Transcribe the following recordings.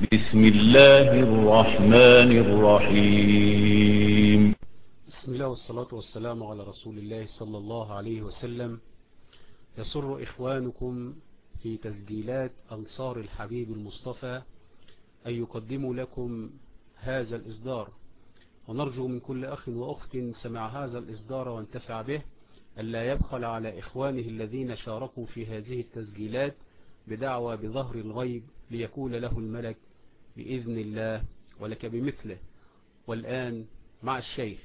بسم الله الرحمن الرحيم بسم الله والصلاة والسلام على رسول الله صلى الله عليه وسلم. يسر إخوانكم في تسجيلات أنصار الحبيب المصطفى أن يقدموا لكم هذا الإصدار. ونرجو من كل أخ وأخت سمع هذا الإصدار وانتفع به. ألا يبخل على إخوانه الذين شاركوا في هذه التسجيلات بدعوى بظهر الغيب ليكون له الملك بإذن الله ولك بمثله. والآن مع الشيخ.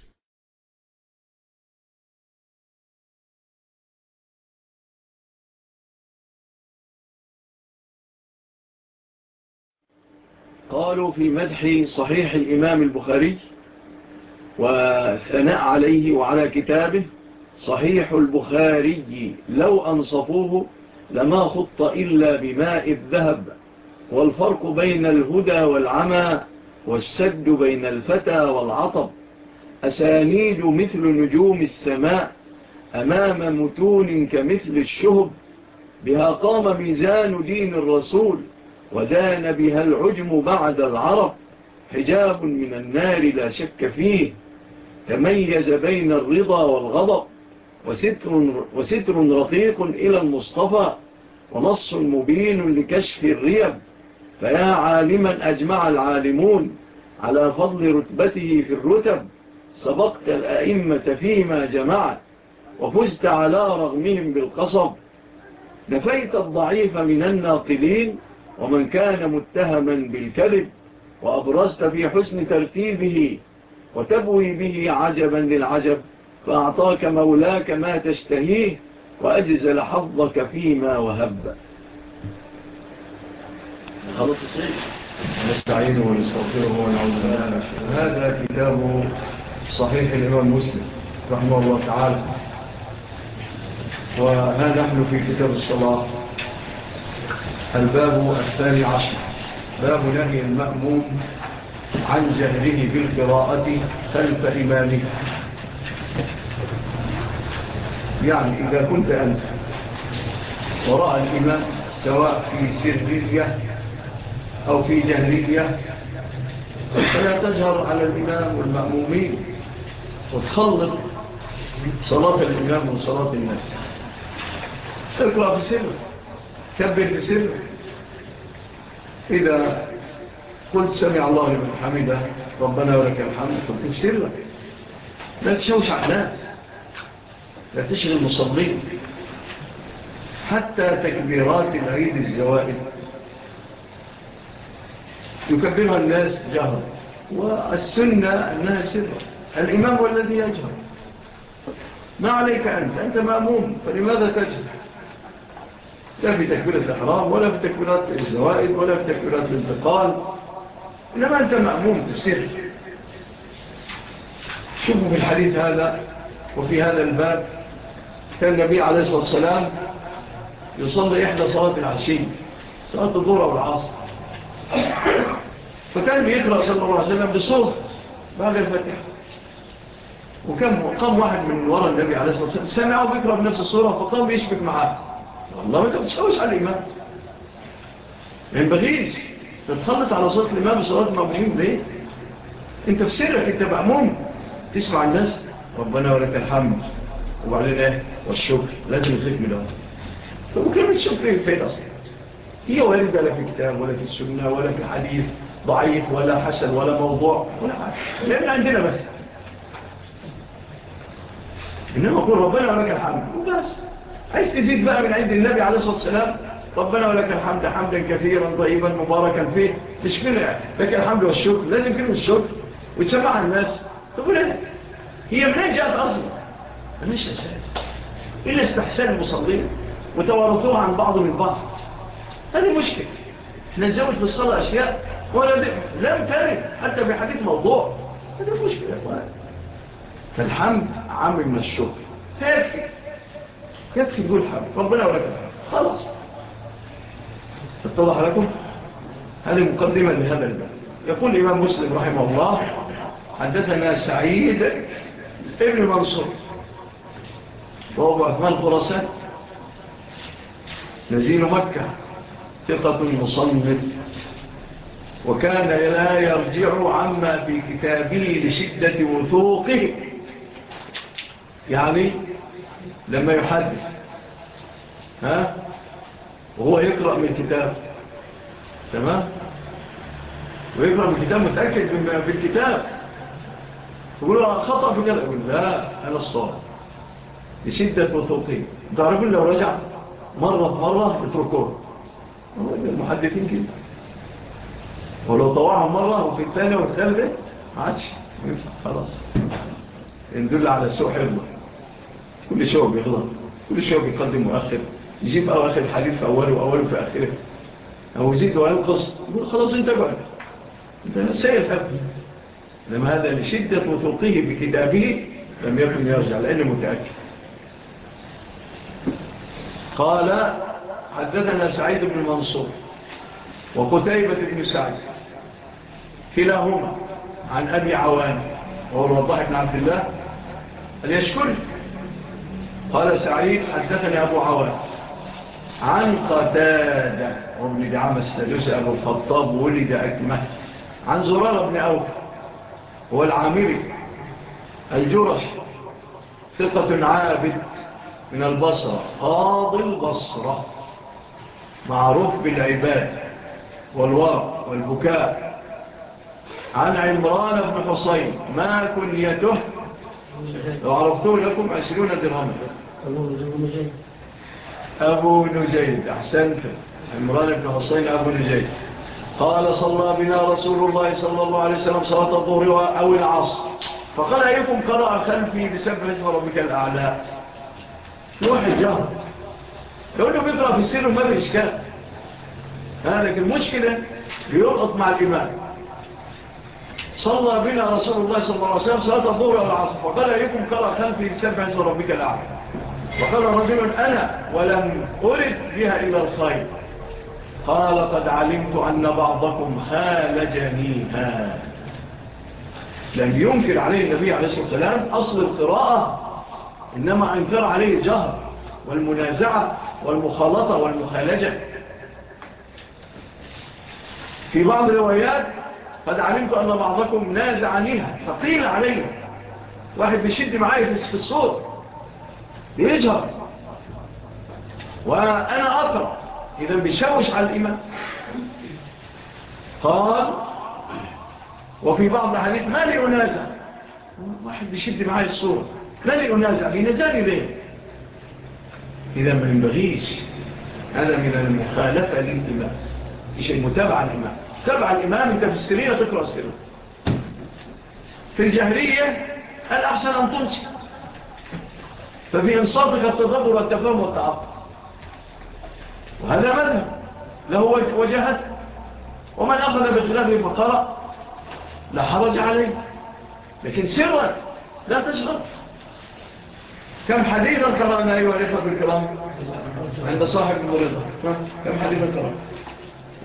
قالوا في مدح صحيح الإمام البخاري وثناء عليه وعلى كتابه صحيح البخاري لو أنصفوه لما خط إلا بماء الذهب. والفرق بين الهدى والعمى والسد بين الفتى والعطب. أسانيد مثل نجوم السماء أمام متون كمثل الشهب. بها قام ميزان دين الرسول ودان بها العجم بعد العرب. حجاب من النار لا شك فيه. تميز بين الرضا والغضب. وستر, وستر رقيق إلى المصطفى. ونص مبين لكشف الريب. فيا عالما أجمع العالمون على فضل رتبته في الرتب سبقت الأئمة فيما جمعت وفزت على رغمهم بالقصب نفيت الضعيف من الناقلين ومن كان متهما بالكذب وأبرزت في حسن ترتيبه وتبوي به عجبا للعجب فأعطاك مولاك ما تشتهيه وأجزل حظك فيما وهب نستعين ونستغفره ونعوذ بالله هذا كتاب صحيح الإمام مسلم رحمه الله تعالى. وها نحن في كتاب الصلاة. الباب الثاني عشر. باب نهي المأموم عن جهله بالقراءة خلف إمامه. يعني إذا كنت أنت وراء الإمام سواء في سر يهدي أو في جاهلية فلا تجهر على الإمام والمأمومين وتخلط صلاة الإمام وصلاة الناس اقرأ بسرعة كبر بسرعة إذا قلت سمع الله لمن حمده ربنا ولك الحمد قلت بسرعة لا تشوشع الناس لا تشغل مصلين حتى تكبيرات العيد الزوائد۔ يكبرها الناس جهرا. والسنة أنها سرة الإمام هو الذي يجهر. ما عليك أنت؟ أنت مأموم فلماذا تجهر؟ لا في تكبيرة الأحرام ولا في تكبيرات الزوائد ولا في تكبيرات الانتقال. إنما أنت مأموم تسر شوفوا في الحديث هذا وفي هذا الباب كان النبي عليه الصلاة والسلام يصلي إحدى صلاة العشي صلاة الظهر والعصر. فكان بيقرأ صلى الله عليه وسلم بصوت بعد الفاتحة. وكان قام واحد من وراء النبي عليه الصلاة والسلام سمعه بيقرأ بنفس الصورة فقام بيشبك معاه. والله انت بتسوش على الإمام من بغيز. تتخلط على صوت الإمام بصورات المؤمنين ليه؟ انت في سرك انت مأموم. تسمع الناس. ربنا ولك الحمد. وبعدين إيه؟ والشكر. لازم يخلق منه طب وكلمة شكر إيه؟ فين أصلا؟ هي وارده لا في كتاب ولا في السنة ولا في حديث ضعيف ولا حسن ولا موضوع ولا حاجة. لأن عندنا بس. إنما أقول ربنا ولك الحمد. وبس. عايز تزيد بقى من عند النبي عليه الصلاة والسلام. ربنا ولك الحمد حمدا كثيرا طيبا مباركا فيه. تشكرنا يعني. لك الحمد والشكر. لازم كلمة الشكر. وتسمعها الناس. تقول إيه هي منين جاءت أصلا؟ مش أساس. إلا استحسان المصلين وتوارثوها عن بعض من بعض. هذه مشكلة إحنا نزوج بالصلاة أشياء ولا لم ترد حتى في حديث موضوع. هذه مشكلة يا أخوان. فالحمد عمل من الشكر. يكفي. يكفي تقول حمد. ربنا ولك خلاص. أتضح لكم؟ هذه مقدمة لهذا الباب. يقول الإمام مسلم رحمه الله حدثنا سعيد ابن منصور. وهو عثمان خراسان. نزيل مكة. ثقة مصنف وكان لا يرجع عما في كتابه لشدة وثوقه. يعني لما يحدث ها وهو يقرأ من كتاب. تمام؟ ويقرأ من كتاب متأكد من الكتاب. يقول له خطأ في كده يقول لا أنا الصالح لشدة وثوقية تعرفون لو رجع مرة مرة اتركوه المحدثين كده ولو طوعها مرة وفي الثانية والثالثة عادش ينفع خلاص۔ يدل على سوء حلوة كل شيء بيغلط كل شيء بيقدم مؤخر۔ يجيب أواخر الحديث في أوله وأوله في آخره أو يزيد وينقص يقول خلاص انت بقى انت سيد أبني لما هذا لشدة وثوقه بكتابه لم يكن يرجع لأنه متأكد۔ قال حدثنا سعيد بن منصور وقتيبة بن سعيد كلاهما عن أبي عوان وهو الوضاح بن عبد الله اليشكري. قال سعيد حدثني أبو عوان عن قتادة وابن دعام السلوس أبو الخطاب ولد أكمة عن زرار بن أوف هو العامري الجرش ثقة عابد من البصرة قاضي البصرة. معروف بالعباد والورق والبكاء. عن عمران بن حصين ما كليته لو عرفته لكم عشرون درهم أبو نجيد أحسنت. عمران بن حصين أبو نجيد قال صلى بنا رسول الله صلى الله عليه وسلم صلاة الظهر أو العصر. فقال أيكم قرأ خلفي بسبب اسم ربك الأعلى. واحد جهر يقول له بيقرأ في السن وما في إشكال. لكن المشكلة بيلقط مع الإمام. صلى بنا رسول الله صلى الله عليه وسلم صلاة الظهر والعصر فقال أيكم قرأ خلفي سبع اسم ربك الأعلى. وقال رجل أنا ولم أرد بها إلا الخير. قال قد علمت أن بعضكم خالجنيها لم ينكر عليه النبي عليه الصلاة والسلام أصل القراءة إنما أنكر عليه الجهر. والمنازعة والمخالطة والمخالجة. في بعض الروايات قد علمت أن بعضكم نازع عنها فقيل عليها. واحد بيشد معايا في الصوت بيجهر. وأنا أقرأ. إذا بيشوش على الإمام قال وفي بعض الحديث ما لي أنازع. واحد بيشد معايا الصورة ما لي أنازع. بينازعني بيه إذا ما ينبغيش هذا من المخالفة للإمام. مش المتابعة الإمام تابع الإمام أنت في السرية تقرأ السرية في الجهرية الأحسن أن تنسي ففي إنصافك التدبر والتفاهم والتعاطف وهذا مذهب. له وجهت ومن أخذ بخلافه المقرأ لا حرج عليه. لكن سرا لا تشغل. كم حديثا قرأنا أيها الإخوة الكرام؟ عند صاحب المرضى كم حديثا قرأنا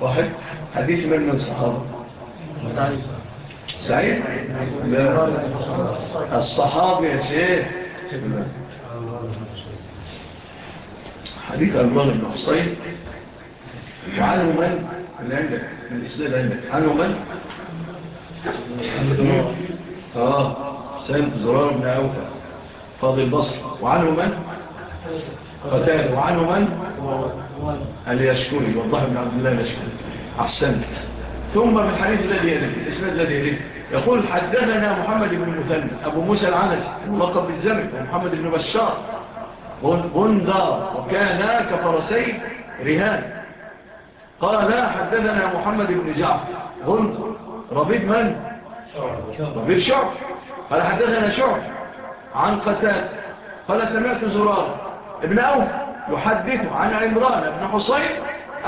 واحد. حديث من من الصحابة؟ سعيد؟ الصحابة يا شيخ. حديث المال بن حسين وعنه من اللي عندك من الإسلام عندك. عنه من آه سيد زرار بن عوفة. قاضي البصر وعنه من؟ قتال. وعنه من؟ اليشكري والله ابن عبد الله اليشكري أحسنت. ثم من الحديث الذي يليه الإسناد الذي يليه. يقول حدثنا محمد بن المثنى أبو موسى العنسي لقب بالزمن محمد بن بشار. غندار. وكان كفرسي رهان. قال حدثنا محمد بن جعفر. غندر ربيب من؟ ربيب شعب قال حدثنا شعب عن قتال. قال سمعت زرار ابن أوف يحدث عن عمران ابن حسين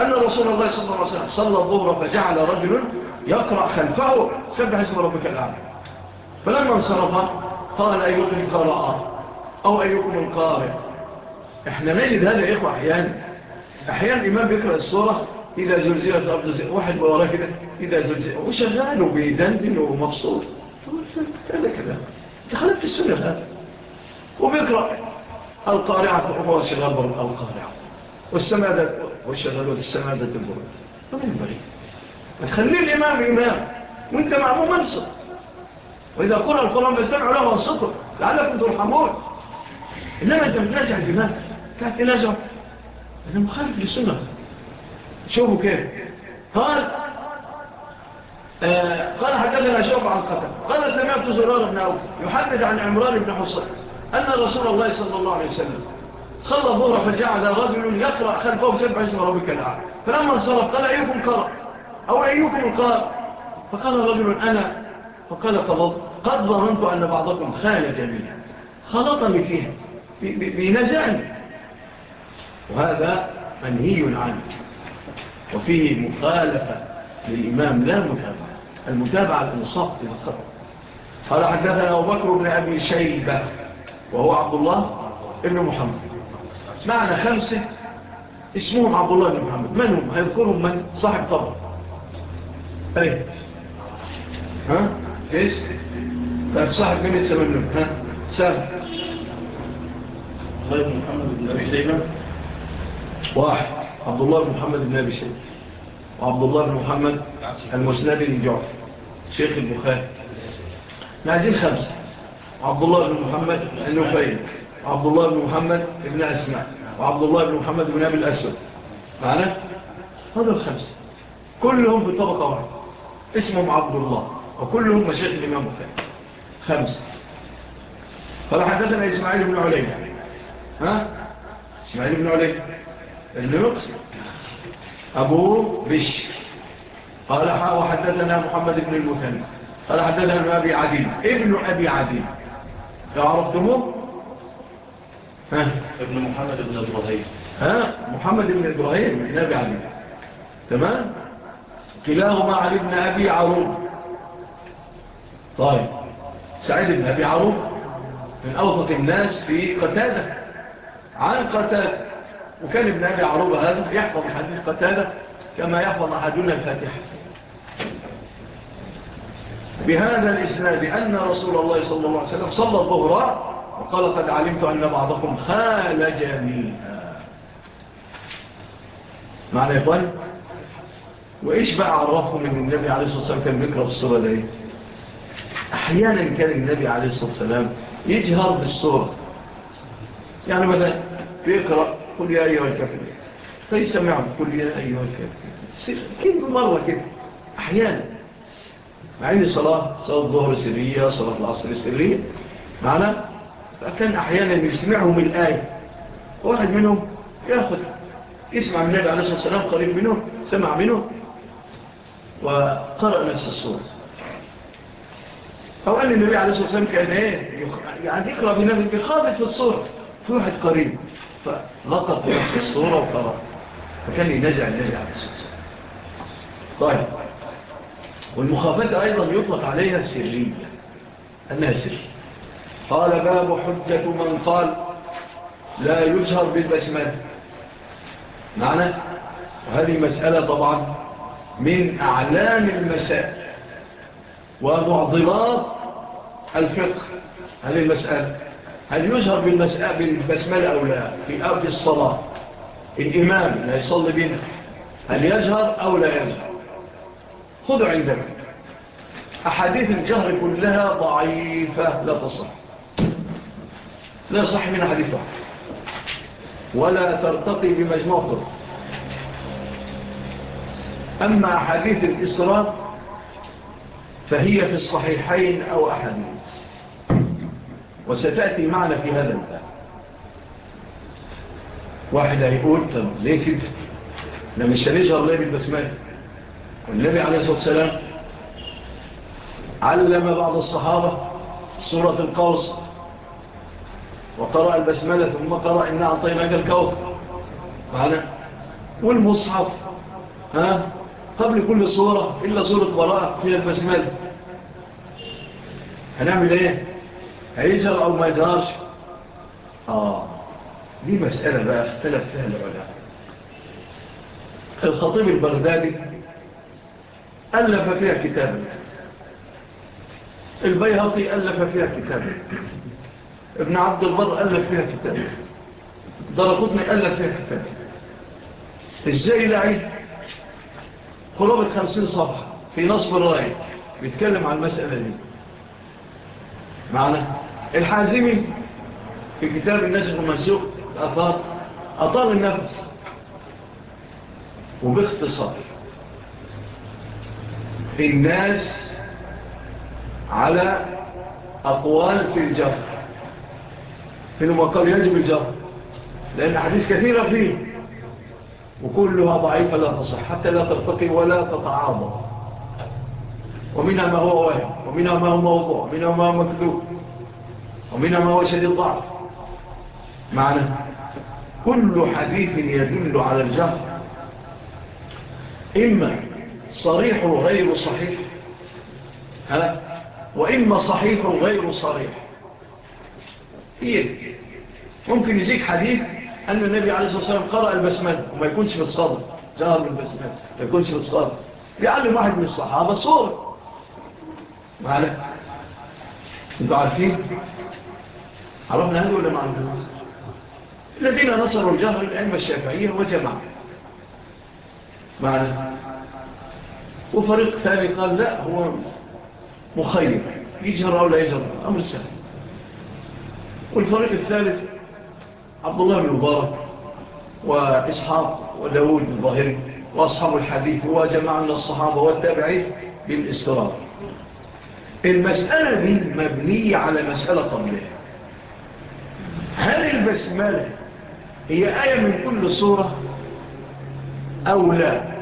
أن رسول الله صلى الله عليه وسلم صلى الظهر فجعل رجل يقرأ خلفه سبح اسم ربك الأعلى. فلما انصرف قال أيكم القراء أو أيكم القارئ. إحنا نجد هذا يا إخوة أحيانا. أحيانا الإمام بيقرأ الصورة إذا زلزلت الأرض زلزلت واحد وراء كده إذا زلزلت وشغاله بيدندن ومبسوط. هذا كده دخلت في السنة هذا. وبيقرأ القارعة وهو شغال برد القارعة. والسماء ده وشغالوا للسماء ده الدبر تخلي الإمام إمام. وإنت معه منصب. وإذا قرأ القرآن فاستمعوا له وانصتوا. لعلكم ترحمون. إنما أنت بتنازع الإمام. كانت إلاجه أنا مخالف للسنة. شوفوا كيف. قال آه، قال حدثنا شوف عن قتل قال سمعت زرار بن أوف يحدث عن عمران بن حصين. أن رسول الله صلى الله عليه وسلم صلى الظهر فجعل رجل يقرأ خلفه سبع اسم ربك العالم فلما انصرف قال أيكم قرأ؟ أو أيكم قال فقال رجل أنا. فقال قد ظننت أن بعضكم خال جميعا خلطني فيها بنزعني وهذا منهي عنه وفيه مخالفة للإمام لا متابعة. المتابعة الإنصاف للخطأ قال حدثنا أبو بكر بن أبي شيبة. وهو عبد الله ابن محمد. معنى خمسة اسمهم عبد الله ابن محمد. من هم؟ هيذكرهم من؟ صاحب طبع. إيه ها؟ إيش؟ طيب صاحب من يتسمنون؟ ها؟ سام. الله ابن محمد بن أبي شيبة. واحد. عبد الله بن محمد بن أبي شيبة. وعبد الله بن محمد المسند بن شيخ البخاري. معزين خمسة. عبد الله بن محمد النفيل وعبد الله بن محمد ابن أسماء وعبد الله بن محمد بن أبي الأسود معنا هذا الخمسة كلهم في طبقة واحدة اسمهم عبد الله وكلهم مشايخ الإمام الثاني خمسة قال حدثنا إسماعيل بن علي ها؟ إسماعيل بن علي النقص أبو بشر قال وحدثنا محمد بن المثنى قال حدثنا ابن أبي عدي ابن أبي عدي تعرفتموه ها؟ ابن محمد ابن إبراهيم. ها؟ محمد ابن إبراهيم نبي علي. تمام؟ كلاهما علي ابن أبي عروب. طيب سعيد ابن أبي عروب من أوضط الناس في قتادة. عن قتادة. وكان ابن أبي عروب هذا يحفظ حديث قتادة كما يحفظ أحدنا الفاتحة. بهذا الإسناد أن رسول الله صلى الله عليه وسلم صلى الظهر وقال قد علمت أن بعضكم خال جميعا معنى يا إخوان؟ وإيش بقى عرفهم أن النبي عليه الصلاة والسلام؟ كان بيكره الصورة دي. أحيانا كان النبي عليه الصلاة والسلام يجهر بالصورة. يعني مثلا بيقرأ قل يا أيها الكافر فيسمعهم قل يا أيها الكافر كيف مرة كده؟ أحيانا. مع إن صلاة صلاة الظهر سرية صلاة العصر سرية. معنا فكان أحيانا يسمعهم الآية. واحد منهم يأخذ يسمع من النبي عليه الصلاة والسلام قريب منه سمع منه وقرأ نفس الصورة. أو أن النبي عليه الصلاة والسلام كان إيه يعني يقرأ بنفسه بخافت في الصورة. في واحد قريب فلقط نفس الصورة وقرأ. فكان ينزع النبي عليه الصلاة والسلام. طيب. والمخافات أيضا يطلق عليها السرية أنها سرية. قال باب حجة من قال لا يجهر بالبسمات معنى؟ وهذه مسألة طبعا من أعلام المسائل ومعضلات الفقه. هذه المسألة هل يجهر بالمسألة بالبسملة أو لا؟ في أرض الصلاة. الإمام لا يصلي بنا. هل يجهر أو لا يجهر؟ خذوا عندنا أحاديث الجهر كلها ضعيفة لا تصح. لا صح من حديث ولا ترتقي بمجموع طرق أما حديث الإسراء فهي في الصحيحين أو أحاديث. وستأتي معنا في هذا الباب. واحد هيقول طب ليه كده؟ لما مش هنجهر ليه بالبسملة؟ والنبي عليه الصلاة والسلام علم بعض الصحابة سورة القوس وقرأ البسملة ثم قرأ إنا أعطيناك الكوثر. معنا والمصحف ها؟ قبل كل صورة إلا صورة وراء في البسملة. هنعمل إيه؟ هيجر أو ما يجرش؟ آه دي مسألة بقى اختلف فيها العلماء. الخطيب البغدادي ألف فيها كتابا البيهقي ألف فيها كتابا ابن عبد البر ألف فيها كتابا درقودني ألف فيها كتابا لعيد قرابة خمسين صفحة في نصف الرأي بيتكلم عن المسألة دي. معنا الحازمي في كتاب النسخ والمنسوخ الأثار أطار النفس. وباختصار للناس الناس على أقوال في الجهر في المقال يجب الجهر لأن حديث كثيرة فيه وكلها ضعيفة لا تصح حتى لا ترتقي ولا تتعاضى ومنها ما هو واهم ومنها ما هو موضوع ومنها ما هو مكذوب ومنها ما هو شديد ضعف معنى كل حديث يدل على الجهر. إما صريح غير صحيح. ها؟ وإما صحيح غير صريح. إيه؟ ممكن يزيك حديث أن النبي عليه الصلاة والسلام قرأ البسملة وما يكونش في الصدر جهر البسمان ما يكونش في الصدر يعلم واحد من الصحابة صورة. معنا؟ أنتوا عارفين؟ عرفنا هذا ولا معنا الذين نصروا الجهر الأئمة الشافعية وجمع معنا؟ وفريق ثاني قال لا هو مخير يجهر أو لا يجهر أمر سهل. والفريق الثالث عبد الله بن مبارك وإسحاق وداود الظاهري وأصحاب الحديث وجمع من الصحابة والتابعين بالإسترار المسألة دي مبنية على مسألة قبلها هل البسملة هي آية من كل صورة أو لا؟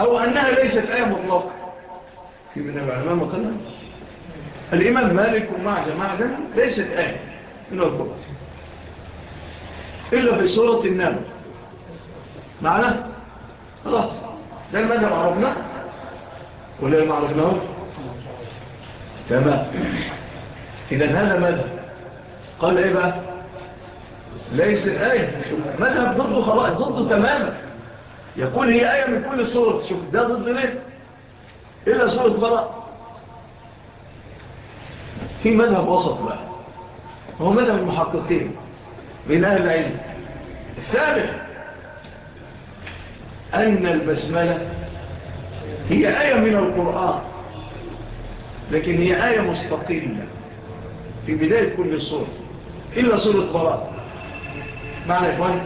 أو أنها ليست آية مطلقة. في من العلماء مقالة الإمام مالك ومع جماعة ليست آية من الضبط إلا في سورة النام معنا خلاص. ده المذهب معرفنا وليه ما عرفناه؟ تمام. إذن هذا مذهب. قال إيه بقى؟ ليس آية. مذهب ضده خلاص. ضده تماما. يقول هي آية من كل صورة شوف ده ضد ليه إلا صورة براء في مذهب وسط بقى. هو مذهب المحققين من أهل العلم. الثالث أن البسملة هي آية من القرآن لكن هي آية مستقلة في بداية كل صورة إلا صورة براء معنى إخواني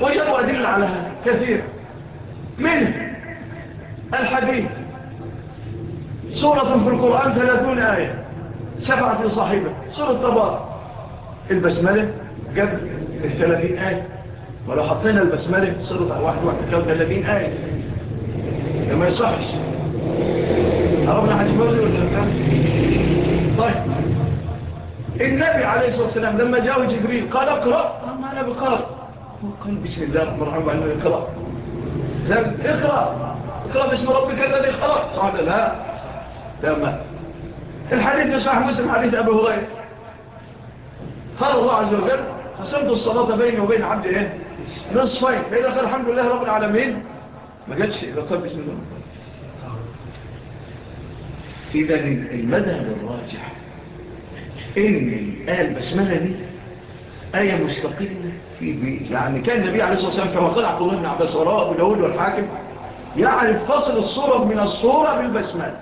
وجدوا أدل على هذا. كثير من الحديث. سورة في القرآن ثلاثون آية. سبعة صاحبة سورة طبار البسملة قبل الثلاثين آية. ولو حطينا البسملة سورة واحد واحد كان ثلاثين آية. ما يصحش. هربنا حجبازي ولا طيب. النبي عليه الصلاة والسلام لما جاءه جبريل قال اقرأ ما نبي قرأ قال بسم الله الرحمن الرحيم اقرأ لم اقرأ اقرأ باسم ربك الذي خلق. صعب لا. تمام الحديث بصح مسلم حديث أبو هريرة. قال الله عز وجل قسمت الصلاة بيني وبين عبد إيه؟ نصفين. بين قال الحمد لله رب العالمين. ما قالش. إذا قال بسم الله إذا المذهب الراجح إن قال بسملة دي آية مستقلة في بيئة يعني كان النبي عليه الصلاة والسلام كما قال عبد الله بن عباس وراء أبو داود والحاكم يعني يعرف فصل الصورة من الصورة بالبسملة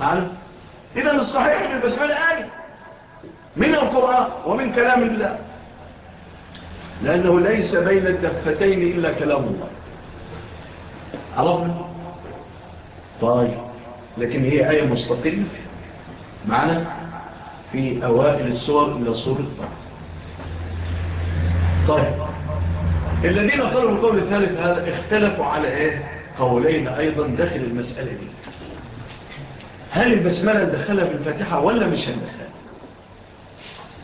معنا؟ إذن الصحيح من البسملة آية من القرآن ومن كلام الله لأنه ليس بين الدفتين إلا كلام الله عرفنا؟ طيب لكن هي آية مستقلة معنا؟ في أوائل الصور إلى صورة الطعام طيب الذين قالوا القول الثالث هذا اختلفوا على إيه؟ قولين أيضا داخل المسألة دي. هل البسملة دخلها بالفاتحة ولا مش هندخلها؟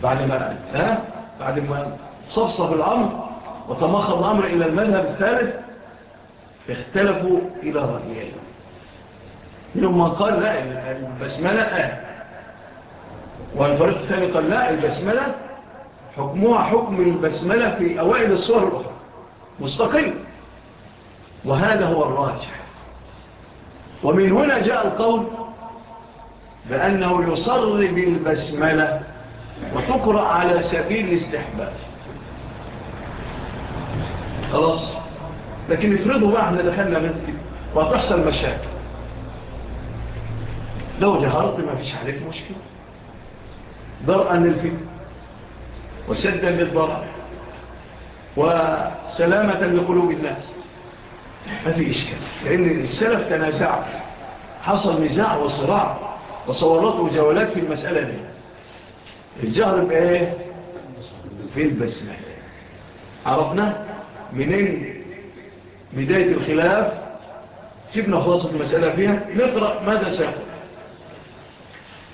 بعد ما ها؟ بعد ما صفصف الأمر وتمخض الأمر إلى المذهب الثالث اختلفوا إلى رأيين. منهم من قال لا البسملة آه. والفريق الثاني قال لا البسملة حكمها حكم البسملة في أوائل الصور الأخرى. مستقل وهذا هو الراجح. ومن هنا جاء القول بأنه يصر بالبسملة وتقرأ على سبيل الاستحباب. خلاص؟ لكن افرضوا بقى إحنا دخلنا مسجد وهتحصل مشاكل. لو جهرت ما فيش عليك مشكلة. برأة للفتن وسدا للضرر وسلامة لقلوب الناس. ما في إشكال. لأن السلف تنازع حصل نزاع وصراع وصورته جولات في المسألة دي. الجهر بإيه؟ في البسمة. عرفنا؟ منين بداية الخلاف. شفنا خلاصة المسألة فيها. نقرأ ماذا سيقول.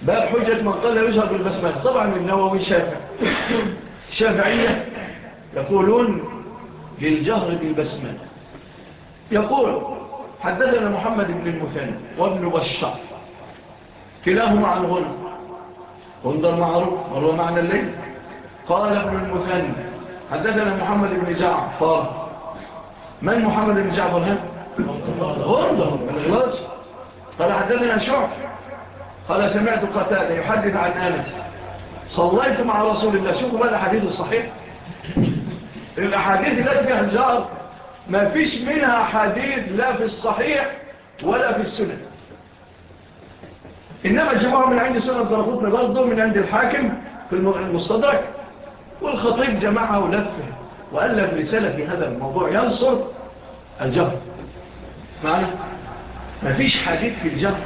باب حجة من قال يجهر بالبسمة. طبعا النووي شافع شافعية يقولون للجهر بالبسمة. يقول حدثنا محمد بن المثنى وابن بشر كلاهما عن غنى انظر معروف مروا معنا الليل. قال ابن المثنى حدثنا محمد بن جعفر. من محمد بن جعفر؟ هذا؟ غرضه الغلاص قال حدثنا شعب. قال سمعت قتال يحدث عن آنس. صليت مع رسول الله. شوفوا بقى الحديث الصحيح الأحاديث التي فيها الجار ما فيش منها حديث لا في الصحيح ولا في السنة إنما جمعوا من عند سنة درخوتنا برضو من عند الحاكم في المستدرك. والخطيب جمعها ولفه وألف رسالة في هذا الموضوع. ينصر الجهر. معنا؟ ما فيش حديث في الجهر.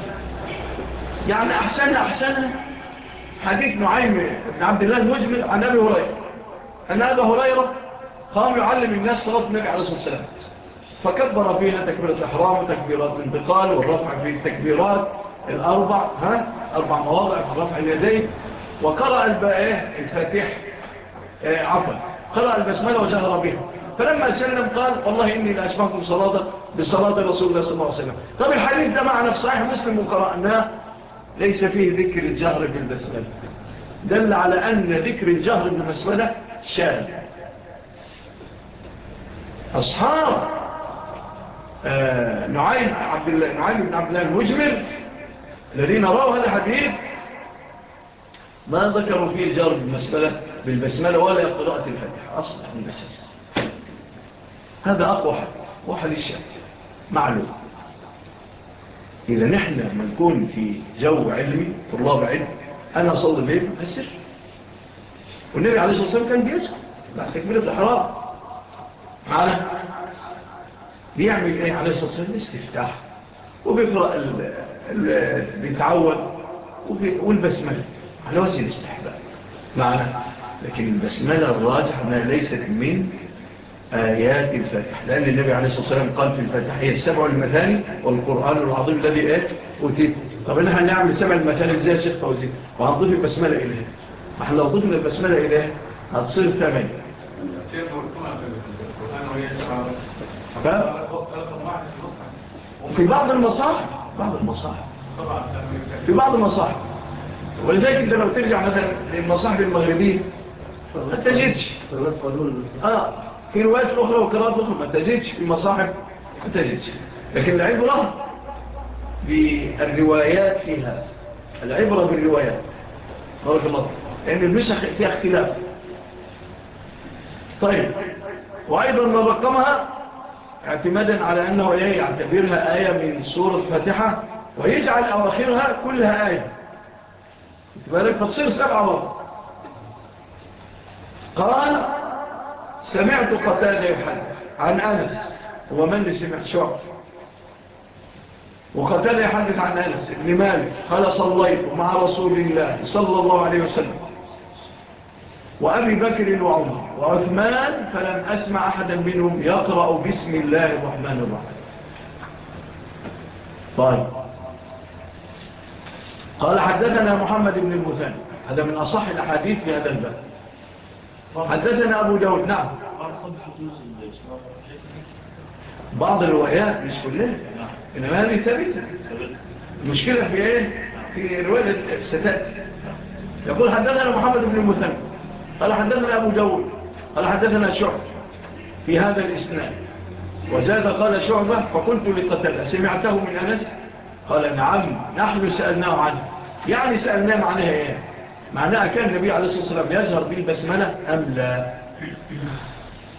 يعني أحسن أحسنها حديث نعيم بن عبد الله المجمل عن أبي هريرة أن أبي هريرة قام يعلم الناس صلاة النبي عليه الصلاة والسلام. فكبر فيها تكبيرة الإحرام وتكبيرات الانتقال والرفع في التكبيرات الأربع ها أربع مواضع في رفع اليدين وقرأ البائه الفاتح آه، عفوا قرأ البسملة وجهر بها فلما سلم قال والله إني لا صلاة بالصلاة رسول الله صلى الله عليه وسلم. طب الحديث ده معنا في صحيح مسلم وقرأناه؟ ليس فيه ذكر الجهر بالمسألة. دل على أن ذكر الجهر بالمسألة شان أصحاب آه نعيم عبد الله بن عبد الله المجمل الذين رأوا هذا الحديث ما ذكروا فيه الجهر بالمسألة بالبسملة ولا قراءة الفتح أصلا من أساسا هذا أقوى واحد الشيء معلوم. إذا نحن لما نكون في جو علمي طلاب علم أنا أصلي بهم أسر والنبي عليه الصلاة والسلام كان بيسكت. بعد تكملة الحرار معنا بيعمل إيه؟ عليه الصلاة والسلام استفتاح وبيقرأ بيتعود. والبسملة. على وجه الاستحباب. معنا لكن البسملة الراجح أنها ليست من آيات الفاتح لأن النبي عليه الصلاة والسلام قال في الفاتح هي السبع المثال والقرآن العظيم الذي إيه؟ آت وتيت طب إنها نعمل سبع المثاني إزاي يا شيخ فوزي؟ وهنضيف البسملة إليها ما إحنا لو ضيفنا البسملة إليها هتصير ثمانية. ف... في بعض المصاحف بعض المصاحب في بعض المصاحف. ولذلك أنت لو ترجع مثلا للمصاحف المغربية ما تجدش. آه. في روايات أخرى وقراءات أخرى ما تجدش في مصاحب ما تجدش لكن العبرة بالروايات فيها العبرة بالروايات بارك الله لأن النسخ فيها اختلاف. طيب وأيضا ما رقمها اعتمادا على أنه إيه يعني يعتبرها آية من سورة فاتحة ويجعل أواخرها كلها آية. تبالك فتصير سبعة مرة قال سمعت قتال يحدث عن أنس هو من سمع شعر وقتال يحدث عن أنس ابن مالك قال صليت مع رسول الله صلى الله عليه وسلم. وأبي بكر وعمر وعثمان فلم أسمع أحدا منهم يقرأ بسم الله الرحمن الرحيم. طيب. قال حدثنا محمد بن المثنى. هذا من أصح الأحاديث في هذا الباب. حدثنا أبو داود نعم. بعض الروايات مش كلها. إنما هذه ثابتة. المشكلة في إيه؟ في رواية الستات. يقول حدثنا محمد بن المثنى. قال حدثنا أبو داود. قال حدثنا شعب في هذا الإسلام وزاد قال شعبة فقلت للقتل سمعته من أنس؟ قال نعم نحن سألناه عنه. يعني سألناه معناها إيه؟ معناها كان النبي عليه الصلاة والسلام يظهر بالبسملة أم لا؟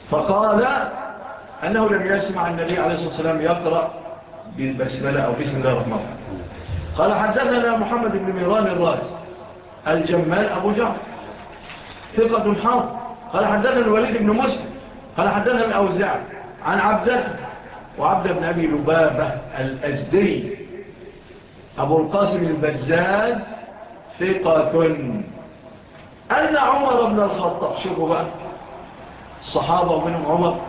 فقال أنه لم يسمع النبي عليه الصلاة والسلام يقرأ بالبسملة أو بسم الله الرحمن قال حدثنا محمد بن ميران الرائس الجمال أبو جعفر ثقة حافظ قال حدثنا الوليد بن مسلم. قال حدثنا الأوزاع عن عبده وعبد بن أبي لبابة الأزدري. أبو القاسم البزاز ثقة. أن عمر بن الخطاب شوفوا بقى الصحابة ومنهم عمر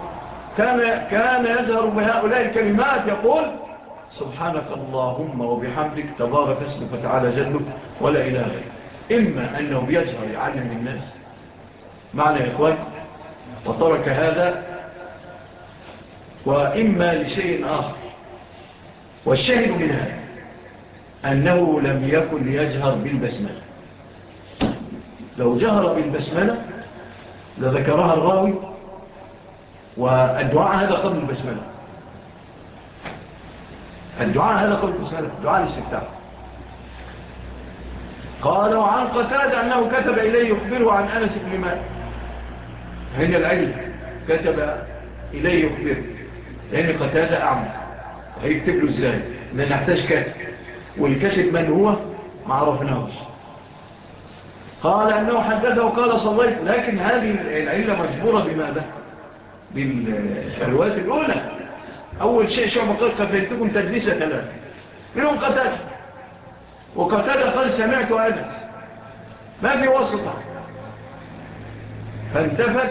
كان, كان يزهر بهؤلاء الكلمات يقول سبحانك اللهم وبحمدك تبارك اسمك وتعالى جدك ولا إله إما أنه يجهر يعلم الناس. معنى يا إخوان وترك هذا وإما لشيء آخر. والشاهد من هذا أنه لم يكن يجهر بالبسملة. لو جهر بالبسملة لذكرها الراوي والدعاء هذا قبل البسملة. الدعاء هذا قبل البسملة دعاء الاستفتاح قال وعن قتاد أنه كتب إليه يخبره عن أنس بن مال هنا العجل كتب إليه يخبره. يعني لأن قتاد أعمى هيكتب له إزاي؟ ما نحتاج كاتب. والكشف من هو؟ ما عرفناهش قال أنه حدثه وقال صليت. لكن هذه العلة مجبورة بماذا؟ بالشروات الأولى. أول شيء شعب قال قتلتكم تدليسة ثلاثة. منهم قتل وقتل قال سمعت أنس. ما في وسطة فانتفت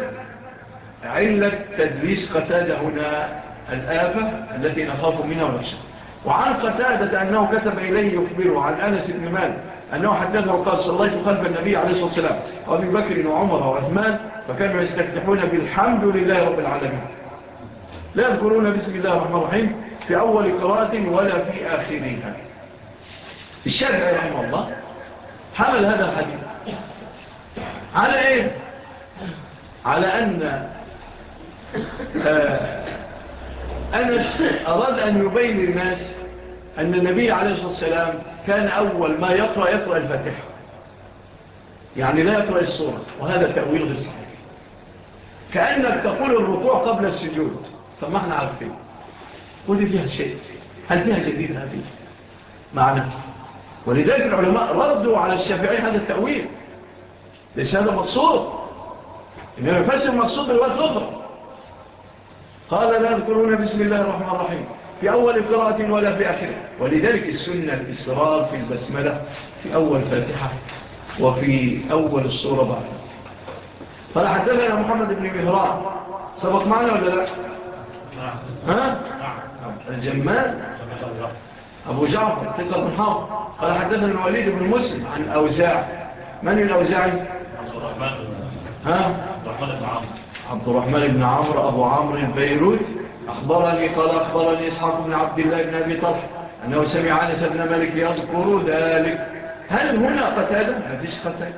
علة تدليس قتل هنا الآفة التي نخاف منها ونشأ وعن قتادة أنه كتب إليه يخبره عن أنس بن مال أنه حدثه قال صليت قلب النبي عليه الصلاة والسلام وأبي بكر وعمر وعثمان فكانوا يستفتحون بالحمد لله رب العالمين. لا يذكرون بسم الله الرحمن الرحيم في أول قراءة ولا في آخرها الشافعي رحمه الله حمل هذا الحديث. على إيه؟ على أن آه، أنا أراد أن يبين للناس أن النبي عليه الصلاة والسلام كان أول ما يقرأ يقرأ الفاتحة. يعني لا يقرأ الصورة وهذا تأويل غير صحيح. كأنك تقول الركوع قبل السجود. فما ما إحنا عارفين؟ قولي فيها شيء. هل فيها جديد هذه؟ معنى. ولذلك العلماء ردوا على الشافعين هذا التأويل. ليس هذا مقصود. إنما يفسر مقصود بالوقت الأخرى قال لا يذكرون بسم الله الرحمن الرحيم في أول قراءة ولا في أخرى ولذلك السنة الإسرار في البسملة في أول فاتحة وفي أول الصورة بعد. قال حدثنا محمد بن مهراء سبق معنا ولا لا؟ ها؟ الجمال. أبو جعفر ثقة بن حافظ. قال حدثنا الوليد بن مسلم عن أوزاع من الأوزاعي؟ ها؟ الرحمن بن عمرو عبد الرحمن بن عمرو أبو عمرو بيروت. أخبرني قال أخبرني إسحاق بن عبد الله بن أبي طرح أنه سمع أنس بن مالك يذكر ذلك. هل هنا قتالة؟ ما فيش قتالة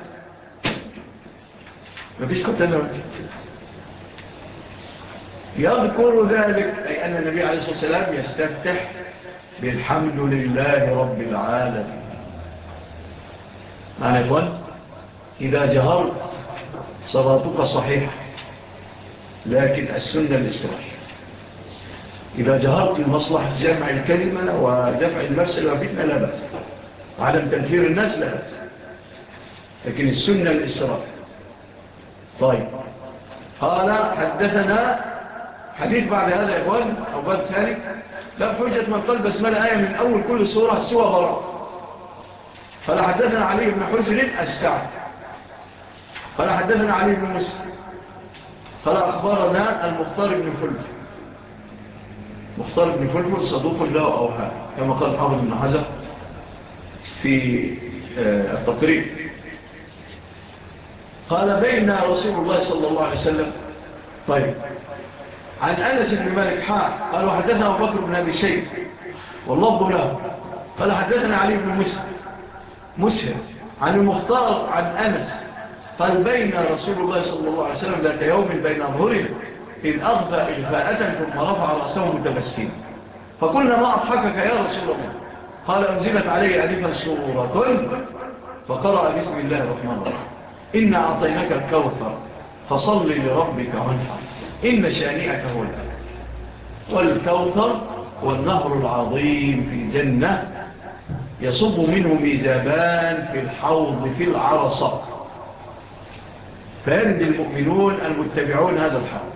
ما فيش قتالة يذكر ذلك أي أن النبي عليه الصلاة والسلام يستفتح بالحمد لله رب العالمين. معنى إخوان إذا جهرت صلاتك صحيحة. لكن السنة للإصلاح إذا جهرت المصلحة جمع الكلمة ودفع المفسد وفتنة لا بأس. عدم تنفير الناس لا بأس. لكن السنة الإسراء. طيب. قال حدثنا حديث بعد هذا يا إخوان أو بعد ذلك لا بحجة من قلب اسم الآية من أول كل صورة سوى براء قال حدثنا علي بن حزر السعد. قال حدثنا علي بن مسلم. قال أخبرنا المختار بن فلد مختار بن فلد صدوق له أوهام كما قال حافظ بن حزم في آه، التقريب. قال بينا رسول الله صلى الله عليه وسلم. طيب. عن أنس بن مالك حال قال وحدثنا أبو بكر بن أبي شيء والله له. قال حدثنا علي بن مسهر. مسهر. عن المختار عن أنس. قال بين رسول الله صلى الله عليه وسلم ذات يوم بين أظهره إن أغفى إغفاءة ثم رفع رأسه متبسين فقلنا ما أضحكك يا رسول الله؟ قال أنزلت علي ألفا سورة. فقرأ بسم الله الرحمن الرحيم. إن أعطيناك الكوثر فصل لربك وانحر. إن شانئك هو الأب والكوثر والنهر العظيم في الجنة يصب منه ميزابان في الحوض في العرصات فيرد المؤمنون المتبعون هذا الحرب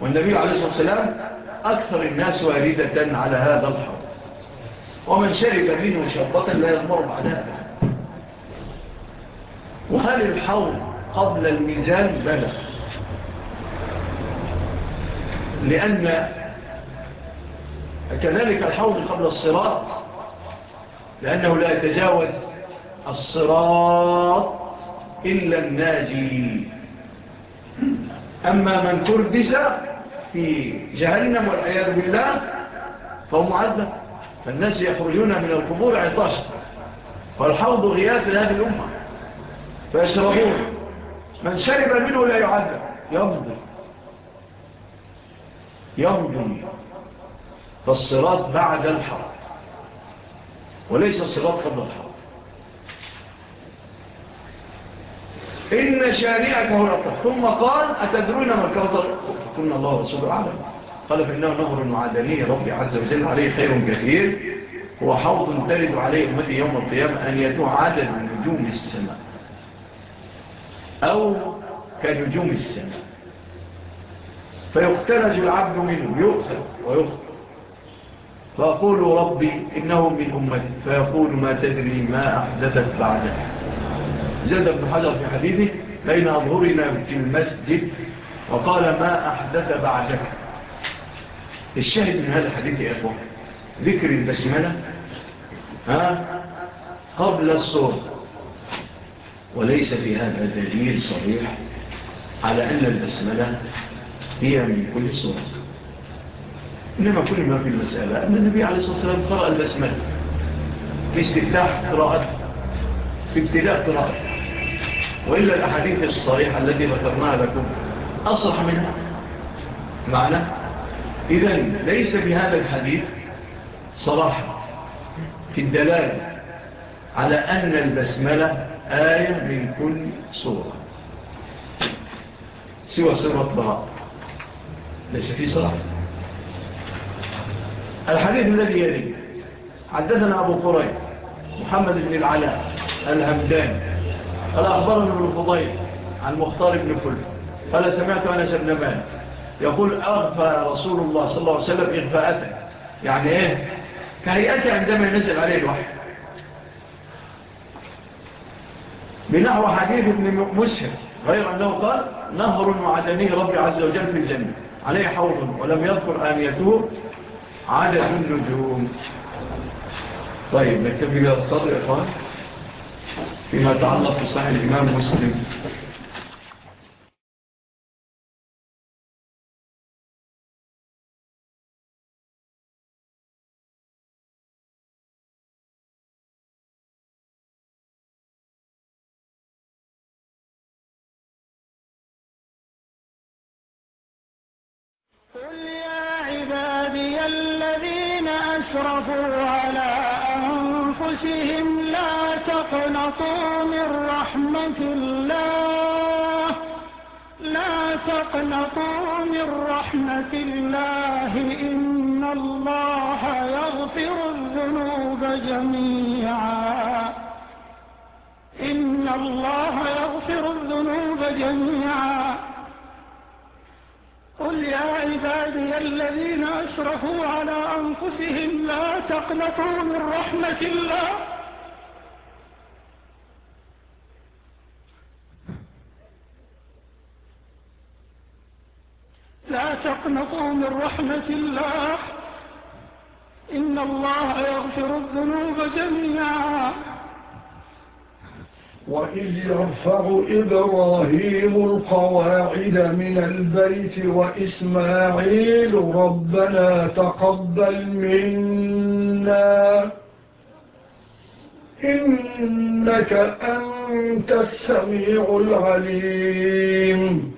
والنبي عليه الصلاة والسلام أكثر الناس واردة على هذا الحرب ومن شرب منه شربة لا يضمر بعدها وهل الحوض قبل الميزان؟ بلغ لأن كذلك الحوض قبل الصراط لأنه لا يتجاوز الصراط إلا الناجي. أما من كردس في جهنم والعياذ بالله فهو معذب فالناس يخرجون من القبور عطاشا والحوض غياث لهذه الأمة. فيشربون. من شرب منه لا يعذب يمضي. يمضي. فالصراط بعد الحرب. وليس الصراط قبل الحرب. إن شارعك هو الأبطر ثم قال أتدرون ما الكوثر؟ قلنا الله ورسوله أعلم قال فإنه نهر معدني ربي عز وجل عليه خير كثير. هو حوض ترد عليه أمتي يوم القيامة أن يدعو عدد من نجوم السماء. أو كنجوم السماء. فيقتنج العبد منه. يؤثر ويؤثر فأقول ربي إنه من أمتي. فيقول ما تدري ما أحدثت بعدها زاد ابن حجر في حديثه بين أظهرنا في المسجد وقال ما أحدث بعدك. الشاهد من هذا الحديث يا أخوة ذكر البسملة ها قبل الصور وليس في هذا دليل صريح على أن البسملة هي من كل صورة إنما كل ما في المسألة أن النبي عليه الصلاة والسلام قرأ البسملة. في استفتاح قراءته في ابتداء قراءته وإلا الأحاديث الصريحة التي ذكرناها لكم أصرح منها. معنى؟ إذن ليس بهذا الحديث صراحة. في الدلالة على أن البسملة آية من كل صورة سوى سورة براء. ليس في صراحة. الحديث الذي يلي. حدثنا أبو قريب. محمد بن العلاء الهمداني. قال أخبرني ابن الفضيل عن مختار بن فل قال سمعت أنا سبنبان يقول أغفى رسول الله صلى الله عليه وسلم إغفاءته. يعني إيه؟ كهيئته عندما ينزل عليه الوحي. بنحو حديث ابن مسهر غير أنه قال نهر وعدنيه ربي عز وجل في الجنة. عليه حوض ولم يذكر آميته عدد النجوم. طيب نكتفي بهذا القدر إخوان. فيما تعلق بصحيح الإمام مسلم. تقنطوا من رحمة الله إن الله يغفر الذنوب جميعا. إن الله يغفر الذنوب جميعا. قل يا عبادي الذين أشرفوا على أنفسهم لا تقنطوا من رحمة الله. لا تقنطوا من رحمة الله. إن الله يغفر الذنوب جميعا. وإذ يرفع إبراهيم القواعد من البيت وإسماعيل ربنا تقبل منا. إنك أنت السميع العليم.